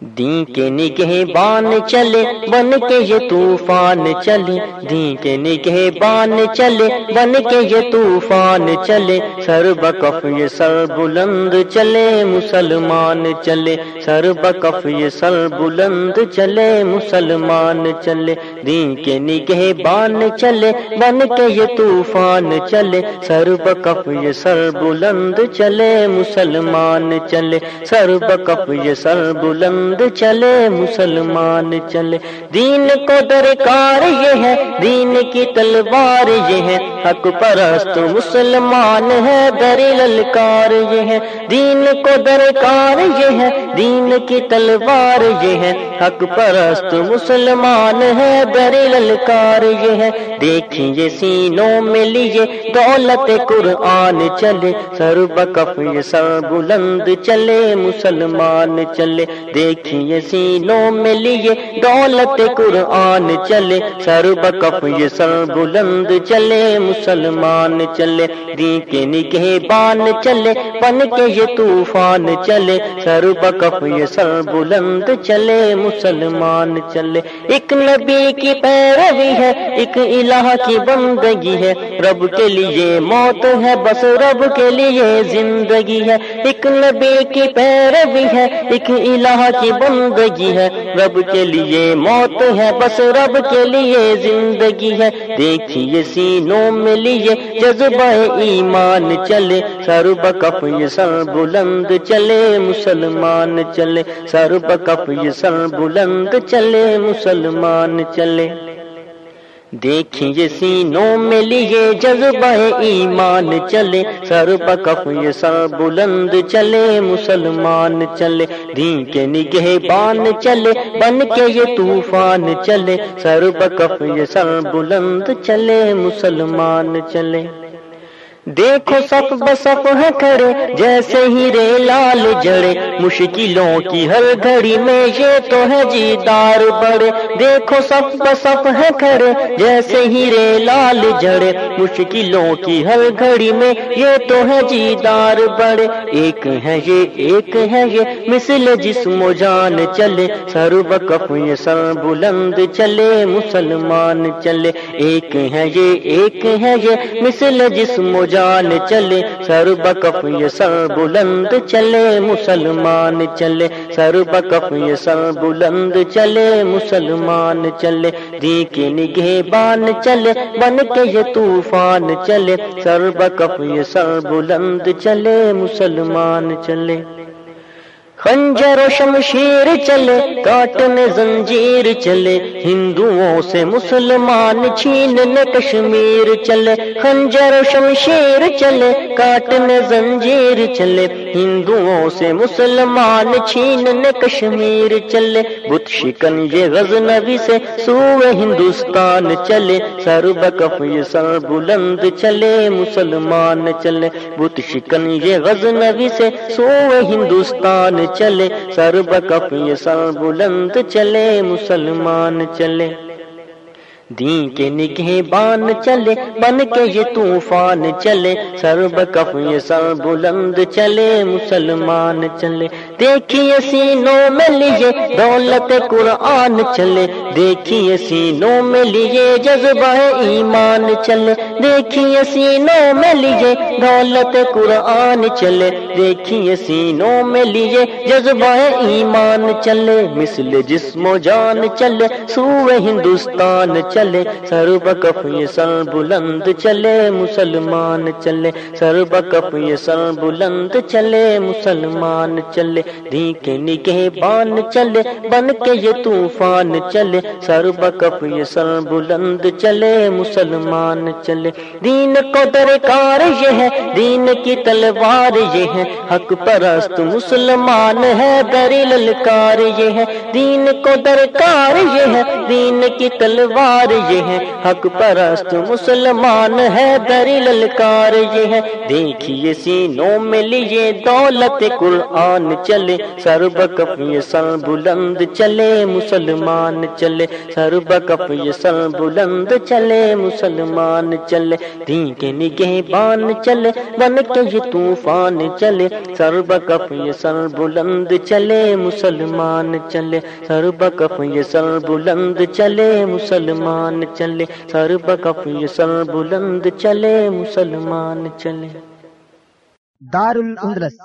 دین کے نگہ بان چلے بن کے یہ طوفان چلے دین کے نگہ بان چلے بن کے یہ طوفان چلے سر بکف یہ سر بلند چلے مسلمان چلے سر بکف یہ سر بلند چلے مسلمان چلے دین کے نگہ بان چلے بن کے یہ طوفان چلے سر بکف یہ سر بلند چلے مسلمان چلے سر بکف یہ سر بلند چلے مسلمان چلے۔ دین کو درکار یہ ہے دین کی تلوار یہ ہے۔ حق پرست مسلمان ہے در للکار یہ ہے، دین کو درکار یہ ہے، دین کی تلوار یہ ہے۔ حق پرست مسلمان ہے در للکار یہ ہے۔ دیکھیے سینوں میں لیے دولت قرآن چلے، سر بکف یہ سر بلند چلے، مسلمان چلے۔ دیکھ دیکھیے سینوں میں لیے دولت قرآن چلے، سر بکف یہ سر بلند چلے مسلمان چلے، دین کے نگہ بان چلے، بن کے یہ طوفان چلے، سر بکف یہ سر بلند چلے، مسلمان چلے۔ ایک نبی کی پیروی ہے، ایک الہ کی بندگی ہے۔ رب کے لیے موت ہے، بس رب کے لیے زندگی ہے۔ ایک نبی کی پیروی ہے، ایک الہ کی بندگی ہے۔ رب کے لیے موت ہے، بس رب کے لیے زندگی ہے۔ دیکھیے سینوں میں لیے جذبہ ایمان چلے۔ سر بکف یہ سر بلند چلے، مسلمان چلے۔ سر بکف یہ سر بلند چلے، مسلمان چلے۔ دیکھیے سینوں میں لیے جذبہ ایمان چلے، سر بکف یہ سر بلند چلے، مسلمان چلے، دین کے نگہ بان چلے، بن کے یہ طوفان چلے، سر بکف یہ سر بلند چلے، مسلمان چلے۔ دیکھو سف بسف ہے کھڑے جیسے ہی رے لال جڑے مشکلوں کی ہر گھڑی میں یہ تو ہے جی دار بڑے۔ دیکھو سف بسف ہے کھڑے جیسے ہی رے لال جڑے مشکلوں کی ہر گھڑی میں یہ تو ہے جی دار بڑے۔ ایک ہے یہ ایک ہے یہ۔ مثل جسم و جان چلے۔ سر بکف یہ سر بلند چلے۔ مسلمان چلے۔ ایک ہے یہ ایک ہے یہ۔ مثل جسم و جان چلے، سر بکف یہ سر بلند چلے، مسلمان چلے، سر بکف یہ سر بلند چلے، مسلمان چلے دی کے نگہ بان چلے، بن کے یہ طوفان چلے، سر بکف یہ سر بلند چلے، مسلمان چلے۔ خنجر و شمشیر چلے کاٹنے زنجیر چلے، ہندوؤں سے مسلمان چھیننے کشمیر چلے، خنجر و شمشیر چلے کاٹنے زنجیر چلے۔ ہندوؤں سے مسلمان چھیننے کشمیر چلے۔ بت شکن یہ غزنوی سے سوئے ہندوستان چلے۔ سر بکف یہ سر بلند چلے۔ مسلمان چلے۔ بت شکن یہ غزنوی سے سوئے ہندوستان چلے۔ سر بکف یہ سر بلند چلے۔ مسلمان چلے۔ دین کے نگہ بان چلے، بن کے یہ طوفان چلے، سر بکف یہ سر بلند چلے، مسلمان چلے دیکھیے سینوں میں لیے دولت قرآن چلے۔ دیکھیے سینوں میں لیے جذبہ ایمان چلے۔ دیکھیے سینوں میں لیے دولت قرآن چلے۔ دیکھیے سینوں میں لیے جذبہ ایمان چلے۔ مثل جسم و جان چلے۔ سوئے ہندوستان چلے۔ سر بکف یہ سر بلند چلے۔ مسلمان چلے۔ سر بکف یہ سر بلند چلے۔ مسلمان چلے۔ کے نگہ بان چلے بن کے یہ طوفان چلے سر بکف یہ سر بلند چلے مسلمان چلے دین کو درکار یہ ہے، دین کی تلوار یہ ہے۔ حق پرست مسلمان ہے، بری للکار یہ ہے۔ دین کو درکار یہ ہے، دین کی تلوار یہ ہے۔ حق پرست مسلمان ہے، بری للکار یہ ہے۔ دیکھیے سینوں میں لیے دولت قرآن چلے چلے، سر بکف یہ سر بلند چلے، مسلمان چلے، سر بکف یہ سر بلند چلے، مسلمان چلے، دین کے نگہ بان چلے، بن کے یہ طوفان چلے، سر بکف یہ سر بلند چلے، مسلمان چلے، سر بکف یہ سر بلند چلے، مسلمان چلے، سر بکف یہ سر بلند چلے، مسلمان چلے۔ دار الاندلس